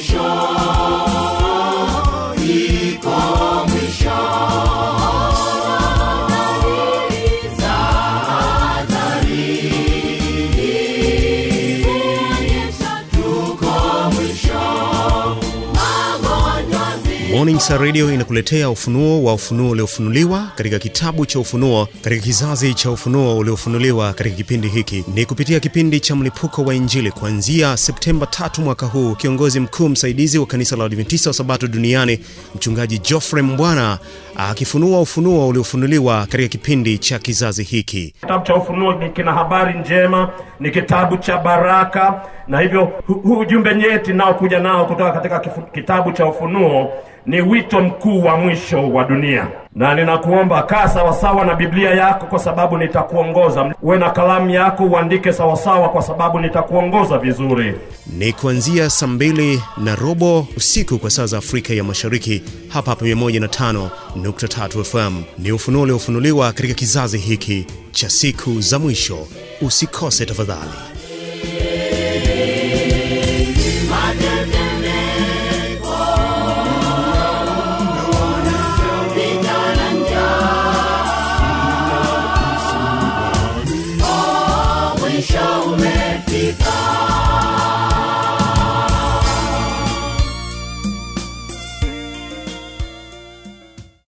rejoice. Morning Star Radio inakuletea ufunuo wa ufunuo uliofunuliwa katika kitabu cha Ufunuo katika kizazi cha ufunuo uliofunuliwa katika kipindi hiki. Ni kupitia kipindi cha mlipuko wa Injili kuanzia Septemba tatu mwaka huu. Kiongozi mkuu msaidizi wa kanisa la Adventista wa Sabato duniani Mchungaji Geoffrey Mbwana akifunua ufunuo uliofunuliwa katika kipindi cha kizazi hiki. Kitabu cha Ufunuo kina habari njema, ni kitabu cha baraka, na hivyo huu ujumbe nyeti nao kuja nao kutoka katika kitabu cha Ufunuo ni wito mkuu wa mwisho wa dunia, na ninakuomba kaa sawasawa na Biblia yako, kwa sababu nitakuongoza. Uwe na kalamu yako uandike sawasawa, kwa sababu nitakuongoza vizuri. Ni kuanzia saa mbili na robo usiku kwa saa za Afrika ya Mashariki, hapa hapa 105.3 FM. Ni ufunuo uliofunuliwa katika kizazi hiki cha siku za mwisho. Usikose tafadhali.